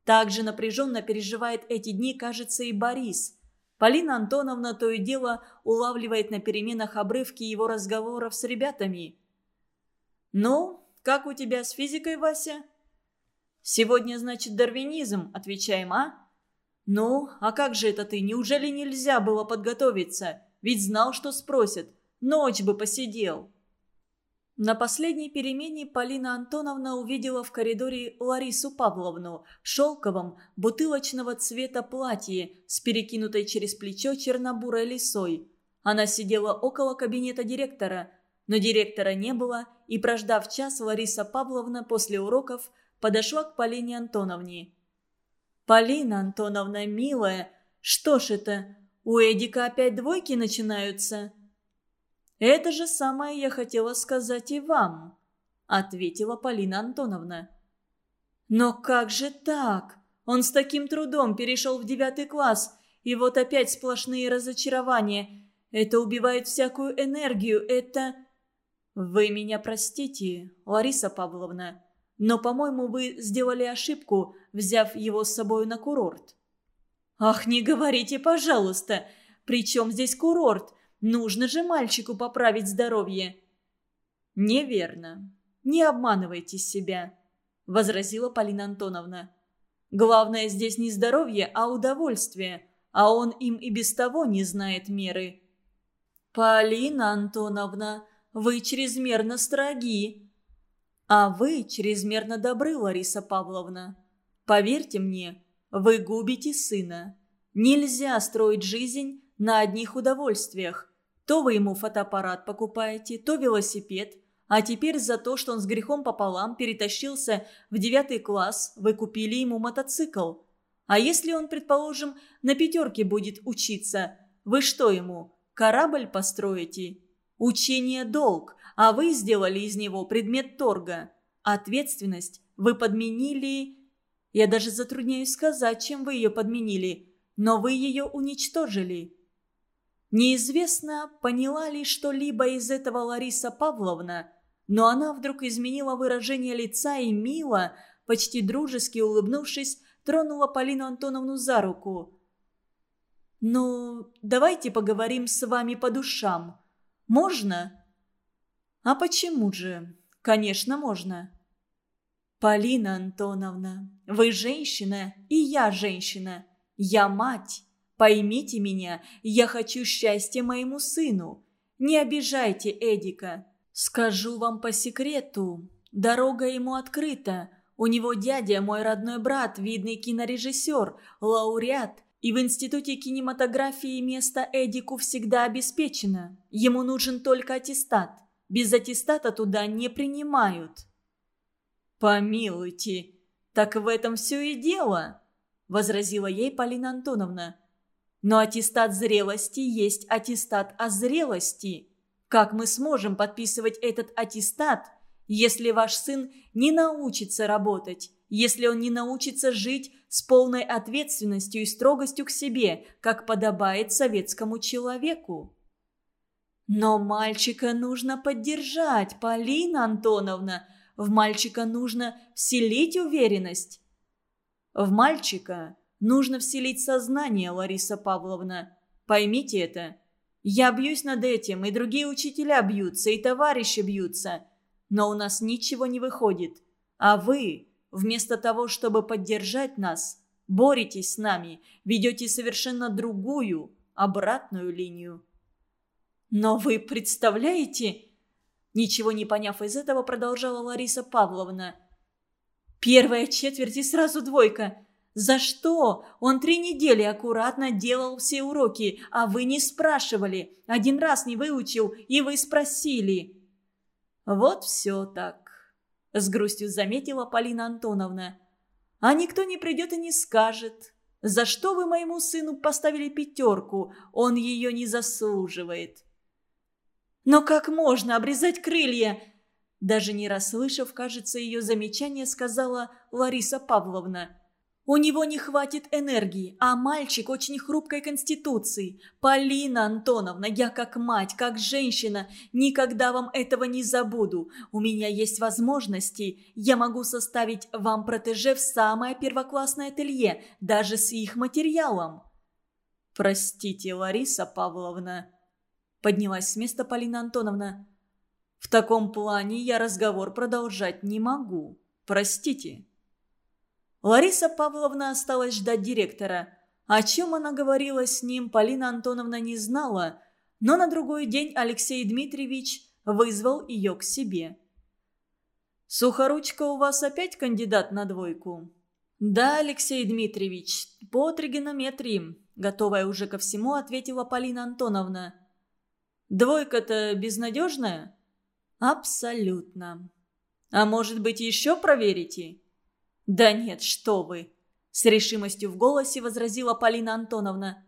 [SPEAKER 1] Также напряженно переживает эти дни, кажется, и Борис. Полина Антоновна то и дело улавливает на переменах обрывки его разговоров с ребятами. «Ну, как у тебя с физикой, Вася?» «Сегодня, значит, дарвинизм», — отвечаем, а? «Ну, а как же это ты? Неужели нельзя было подготовиться? Ведь знал, что спросят. Ночь бы посидел». На последней перемене Полина Антоновна увидела в коридоре Ларису Павловну в шелковом бутылочного цвета платье с перекинутой через плечо чернобурой лисой. Она сидела около кабинета директора, но директора не было, и, прождав час, Лариса Павловна после уроков подошла к Полине Антоновне. «Полина Антоновна, милая, что ж это, у Эдика опять двойки начинаются?» «Это же самое я хотела сказать и вам», — ответила Полина Антоновна. «Но как же так? Он с таким трудом перешел в девятый класс, и вот опять сплошные разочарования. Это убивает всякую энергию, это...» «Вы меня простите, Лариса Павловна, но, по-моему, вы сделали ошибку, взяв его с собой на курорт». «Ах, не говорите, пожалуйста! При чем здесь курорт? Нужно же мальчику поправить здоровье». «Неверно. Не обманывайте себя», — возразила Полина Антоновна. «Главное здесь не здоровье, а удовольствие, а он им и без того не знает меры». «Полина Антоновна, вы чрезмерно строги». «А вы чрезмерно добры, Лариса Павловна. Поверьте мне, вы губите сына. Нельзя строить жизнь на одних удовольствиях. То вы ему фотоаппарат покупаете, то велосипед. А теперь за то, что он с грехом пополам перетащился в девятый класс, вы купили ему мотоцикл. А если он, предположим, на пятерке будет учиться, вы что ему, корабль построите? Учение – долг, а вы сделали из него предмет торга. Ответственность вы подменили... Я даже затрудняюсь сказать, чем вы ее подменили, но вы ее уничтожили. Неизвестно, поняла ли что-либо из этого Лариса Павловна, но она вдруг изменила выражение лица и мило, почти дружески улыбнувшись, тронула Полину Антоновну за руку. «Ну, давайте поговорим с вами по душам. Можно?» «А почему же? Конечно, можно». «Полина Антоновна, вы женщина, и я женщина. Я мать. Поймите меня, я хочу счастья моему сыну. Не обижайте Эдика. Скажу вам по секрету. Дорога ему открыта. У него дядя, мой родной брат, видный кинорежиссер, лауреат. И в Институте кинематографии место Эдику всегда обеспечено. Ему нужен только аттестат. Без аттестата туда не принимают. «Помилуйте, так в этом все и дело», – возразила ей Полина Антоновна. Но аттестат зрелости есть аттестат о зрелости. Как мы сможем подписывать этот аттестат, если ваш сын не научится работать, если он не научится жить с полной ответственностью и строгостью к себе, как подобает советскому человеку? Но мальчика нужно поддержать, Полина Антоновна. В мальчика нужно вселить уверенность. В мальчика Нужно вселить сознание, Лариса Павловна. Поймите это. Я бьюсь над этим, и другие учителя бьются, и товарищи бьются. Но у нас ничего не выходит. А вы, вместо того, чтобы поддержать нас, боретесь с нами, ведете совершенно другую, обратную линию. Но вы представляете... Ничего не поняв из этого, продолжала Лариса Павловна. «Первая четверть и сразу двойка. За что? Он три недели аккуратно делал все уроки, а вы не спрашивали. Один раз не выучил, и вы спросили. Вот все так. С грустью заметила Полина Антоновна. А никто не придет и не скажет. За что вы моему сыну поставили пятерку? Он ее не заслуживает. Но как можно обрезать крылья? Даже не расслышав, кажется, ее замечание, сказала Лариса Павловна. У него не хватит энергии, а мальчик очень хрупкой конституции. Полина Антоновна, я как мать, как женщина, никогда вам этого не забуду. У меня есть возможности, я могу составить вам протеже в самое первоклассное ателье, даже с их материалом. Простите, Лариса Павловна. Поднялась с места Полина Антоновна. В таком плане я разговор продолжать не могу. Простите. Лариса Павловна осталась ждать директора. О чем она говорила с ним, Полина Антоновна не знала, но на другой день Алексей Дмитриевич вызвал ее к себе. «Сухоручка у вас опять кандидат на двойку?» «Да, Алексей Дмитриевич, по тригонометрии», готовая уже ко всему, ответила Полина Антоновна. «Двойка-то безнадежная?» «Абсолютно. А может быть, еще проверите?» «Да нет, что вы!» С решимостью в голосе возразила Полина Антоновна.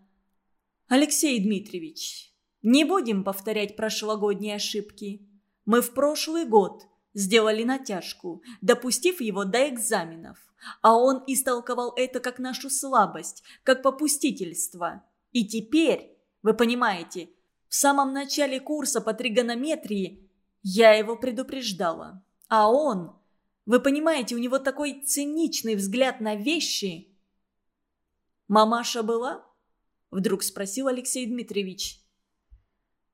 [SPEAKER 1] «Алексей Дмитриевич, не будем повторять прошлогодние ошибки. Мы в прошлый год сделали натяжку, допустив его до экзаменов. А он истолковал это как нашу слабость, как попустительство. И теперь, вы понимаете, в самом начале курса по тригонометрии я его предупреждала. А он вы понимаете, у него такой циничный взгляд на вещи. «Мамаша была?» – вдруг спросил Алексей Дмитриевич.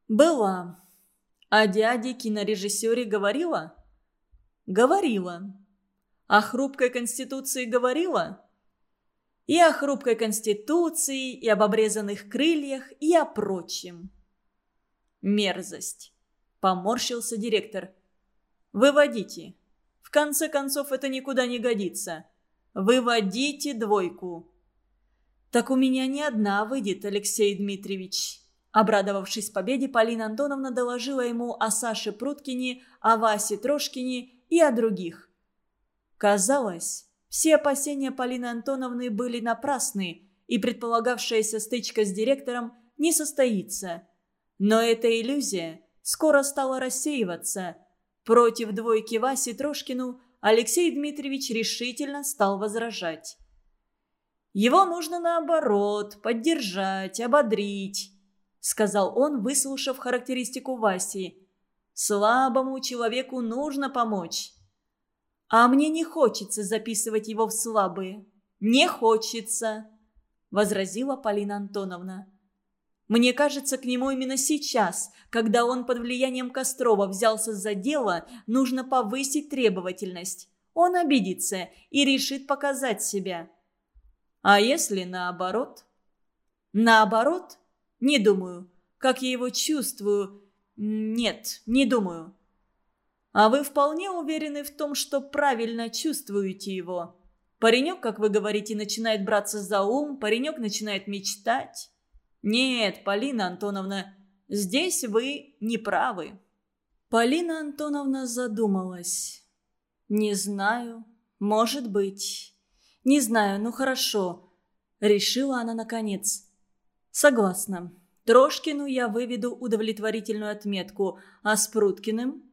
[SPEAKER 1] «Была. О дяде кинорежиссере говорила?» «Говорила. О хрупкой конституции говорила?» «И о хрупкой конституции, и об обрезанных крыльях, и о прочем». «Мерзость!» – поморщился директор. «Выводите». В конце концов, это никуда не годится. Выводите двойку». «Так у меня не одна выйдет, Алексей Дмитриевич». Обрадовавшись победе, Полина Антоновна доложила ему о Саше Пруткине, о Васе Трошкине и о других. Казалось, все опасения Полины Антоновны были напрасны, и предполагавшаяся стычка с директором не состоится. Но эта иллюзия скоро стала рассеиваться – Против двойки Васи Трошкину Алексей Дмитриевич решительно стал возражать. «Его нужно, наоборот, поддержать, ободрить», — сказал он, выслушав характеристику Васи. «Слабому человеку нужно помочь». «А мне не хочется записывать его в слабые. Не хочется», — возразила Полина Антоновна. Мне кажется, к нему именно сейчас, когда он под влиянием Кострова взялся за дело, нужно повысить требовательность. Он обидится и решит показать себя. А если наоборот? Наоборот? Не думаю. Как я его чувствую? Нет, не думаю. А вы вполне уверены в том, что правильно чувствуете его? Паренек, как вы говорите, начинает браться за ум, паренек начинает мечтать. «Нет, Полина Антоновна, здесь вы не правы». Полина Антоновна задумалась. «Не знаю. Может быть. Не знаю, ну хорошо». Решила она наконец. «Согласна. Трошкину я выведу удовлетворительную отметку, а с Пруткиным...»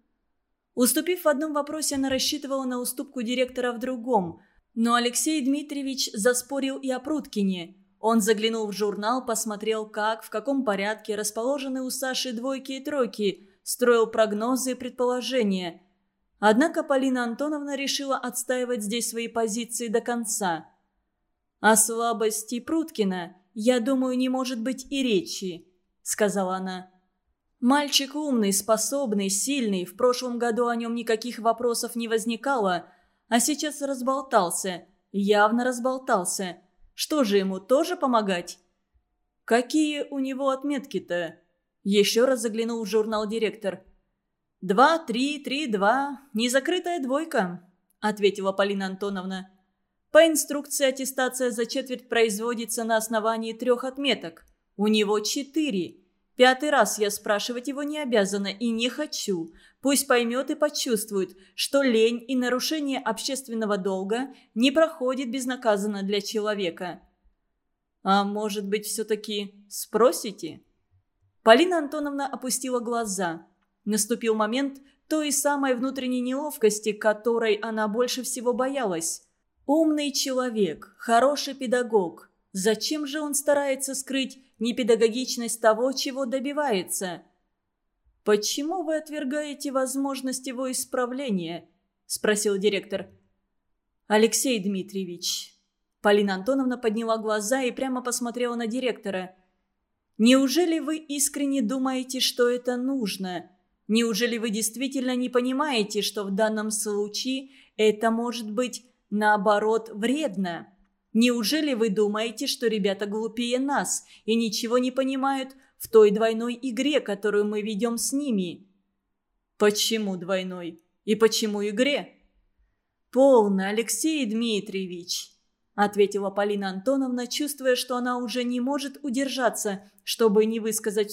[SPEAKER 1] Уступив в одном вопросе, она рассчитывала на уступку директора в другом. Но Алексей Дмитриевич заспорил и о Пруткине – он заглянул в журнал, посмотрел, как, в каком порядке расположены у Саши двойки и тройки, строил прогнозы и предположения. Однако Полина Антоновна решила отстаивать здесь свои позиции до конца. «О слабости Пруткина, я думаю, не может быть и речи», — сказала она. «Мальчик умный, способный, сильный, в прошлом году о нем никаких вопросов не возникало, а сейчас разболтался, явно разболтался». Что же ему тоже помогать? Какие у него отметки-то? Еще раз заглянул в журнал директор. «Два, три, три, два. Незакрытая двойка», — ответила Полина Антоновна. По инструкции аттестация за четверть производится на основании трех отметок. У него четыре. Пятый раз я спрашивать его не обязана и не хочу. Пусть поймет и почувствует, что лень и нарушение общественного долга не проходит безнаказанно для человека. А может быть, все-таки спросите? Полина Антоновна опустила глаза. Наступил момент той самой внутренней неловкости, которой она больше всего боялась. Умный человек, хороший педагог. Зачем же он старается скрыть непедагогичность того, чего добивается? «Почему вы отвергаете возможность его исправления?» – спросил директор. «Алексей Дмитриевич». Полина Антоновна подняла глаза и прямо посмотрела на директора. «Неужели вы искренне думаете, что это нужно? Неужели вы действительно не понимаете, что в данном случае это может быть, наоборот, вредно?» Неужели вы думаете, что ребята глупее нас и ничего не понимают в той двойной игре, которую мы ведем с ними?» «Почему двойной? И почему игре?» «Полно, Алексей Дмитриевич», — ответила Полина Антоновна, чувствуя, что она уже не может удержаться, чтобы не высказать